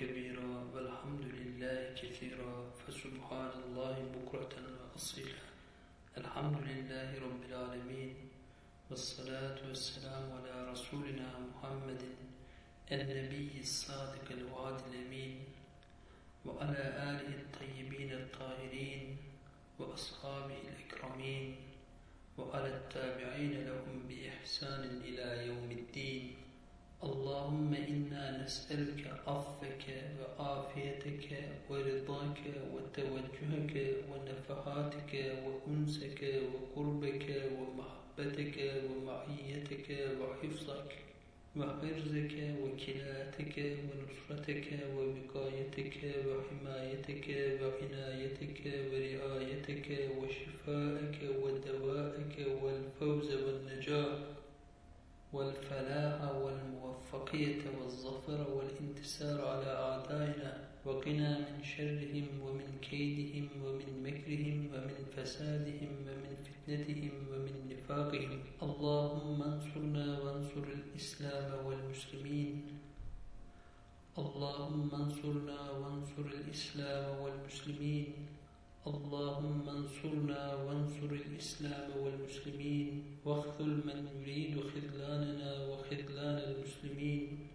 كبيرا والحمد لله كثيرا فسبحان الله بكرة وأصيلا. الحمد لله رب العالمين والصلاة والسلام على رسولنا محمد النبي الصادق الوعد الأمين وعلى آله الطيبين الطاهرين وأصحابه الأكرمين وعلى التابعين لهم بإحسان إلى يوم الدين. اللهم إنا نسألك عفك وعافيتك ورضاك وتوجهك ونفحاتك وأنسك وقربك ومحبتك ومعيتك وحفظك وحرزك وكلاتك ونصرتك ووقايتك وحمايتك وعنايتك ورعايتك وشفائك ودوائك والفوز والنجاح والفلاح والموفقية والظفر والانتصار على أعدائنا وقنا من شرهم ومن كيدهم ومن مكرهم ومن فسادهم ومن فتنتهم ومن نفاقهم. اللهم انصرنا وانصر الإسلام والمسلمين. اللهم انصرنا وانصر الإسلام والمسلمين. اللهم انصرنا وانصر الإسلام والمسلمين واخذل من يريد خذلاننا وخذلان المسلمين.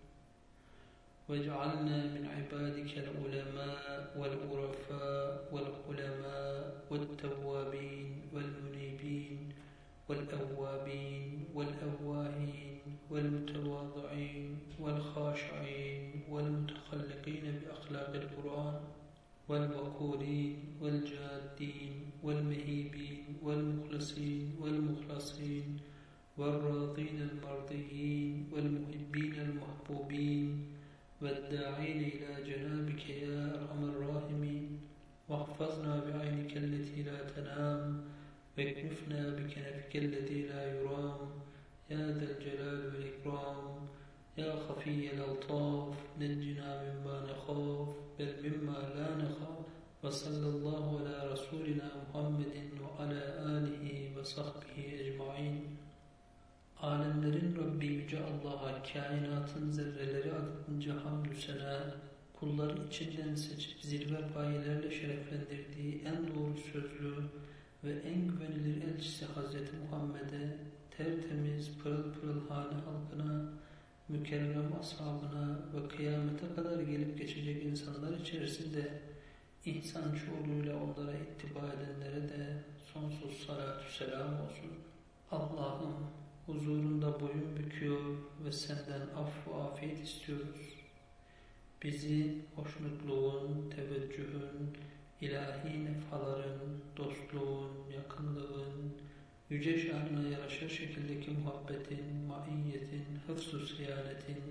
واجعلنا من عبادك العلماء والعرفاء والعلماء والتوابين والمنيبين والأوابين والأواهين والوقورين والجادين والمهيبين والمخلصين والمخلصين والراضين المرضيين والمحبين المحبوبين والداعين إلى جنابك يا أرحم الراحمين واحفظنا بعينك التي لا تنام واكنفنا بكنفك الذي لا يرام يا ذا الجلال والإكرام يا خفي الألطاف نجنا مما وصلى الله على رسولنا محمد وعلى آله وصحبه أجمعين Alemlerin Rabbi Yüce Allah'a kainatın zerreleri adınca hamdü sena, kulların içinden seçip zirve payelerle şereflendirdiği en doğru sözlü ve en güvenilir elçisi Hazreti Muhammed'e, tertemiz pırıl pırıl hane halkına, mükerrem ashabına ve kıyamete kadar gelip geçecek insanlar içerisinde insan şuuruyla onlara ittiba edenlere de sonsuz salatü selam olsun. Allah'ım huzurunda boyun büküyor ve senden af ve afiyet istiyoruz. Bizi hoşnutluğun, teveccühün, ilahi nefhaların, dostluğun, yakınlığın, yüce şanına yaraşır şekildeki muhabbetin, maiyetin, hıfz-ı siyanetin,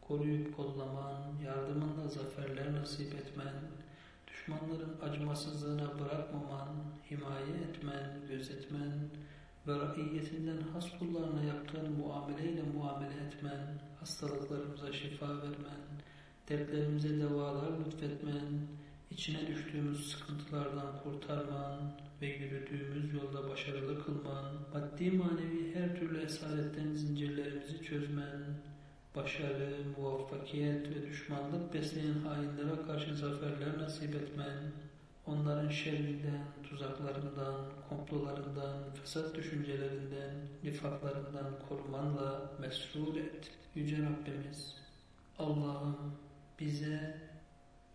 koruyup kollaman, yardımınla zaferler nasip etmen, düşmanların acımasızlığına bırakmaman, himaye etmen, gözetmen ve raiyetinden has kullarına yaptığın muameleyle muamele etmen, hastalıklarımıza şifa vermen, dertlerimize devalar lütfetmen, içine düştüğümüz sıkıntılardan kurtarman ve yürüdüğümüz yolda başarılı kılman, maddi manevi her türlü esaretten zincirlerimizi çözmen, başarı, muvaffakiyet ve düşmanlık besleyen hainlere karşı zaferler nasip etmen, onların şerrinden, tuzaklarından, komplolarından, fesat düşüncelerinden, nifaklarından korumanla mesrur et. Yüce Rabbimiz, Allah'ım bize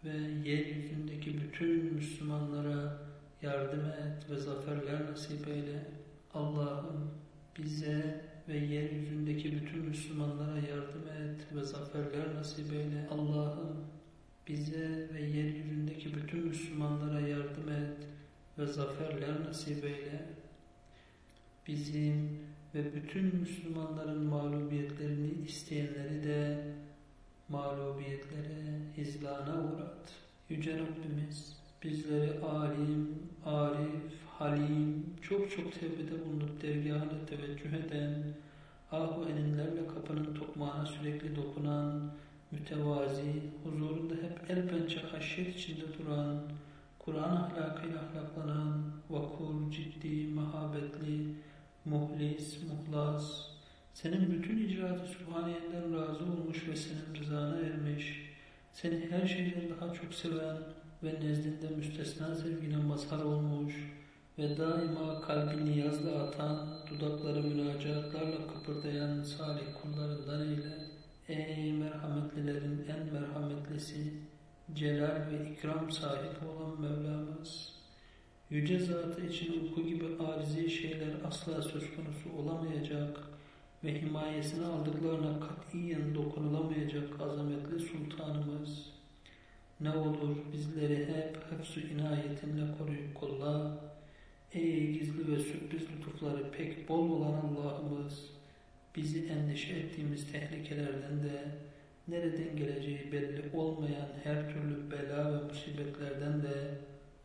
ve yeryüzündeki bütün Müslümanlara yardım et ve zaferler nasip eyle. Allah'ım bize ve yeryüzündeki bütün Müslümanlara yardım et ve zaferler nasip eyle. Allah'ım bize ve yeryüzündeki bütün Müslümanlara yardım et ve zaferler nasip eyle. Bizim ve bütün Müslümanların mağlubiyetlerini isteyenleri de mağlubiyetlere, hizlana uğrat. Yüce Rabbimiz bizleri alim, arif, halim, çok çok tevbede bulunup dergahına teveccüh eden, ahu eninlerle kapının tokmağına sürekli dokunan, mütevazi, huzurunda hep el pençe haşyet içinde duran, Kur'an ahlakıyla ahlaklanan, vakur, ciddi, mahabetli, muhlis, muhlas, senin bütün icraatı Sübhaniye'nden razı olmuş ve senin rızana ermiş seni her şeyden daha çok seven ve nezdinde müstesna sevgine mazhar olmuş ve daima kalbi niyazla atan, dudakları münacatlarla kıpırdayan salih kullarından eyle. Ey merhametlilerin en merhametlisi, celal ve ikram sahibi olan Mevlamız! Yüce zatı için uyku gibi arizi şeyler asla söz konusu olamayacak ve himayesine aldıklarına katiyen dokunulamayacak azametli sultanımız. Ne olur bizleri hep hepsu inayetinle koruyup kolla. Ey gizli ve sürpriz lütufları pek bol olan Allah'ımız, bizi endişe ettiğimiz tehlikelerden de, nereden geleceği belli olmayan her türlü bela ve musibetlerden de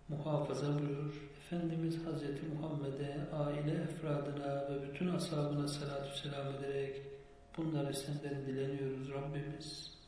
muhafaza buyur. Efendimiz Hazreti Muhammed'e, aile efradına ve bütün ashabına salatü selam ederek bunları senden dileniyoruz Rabbimiz.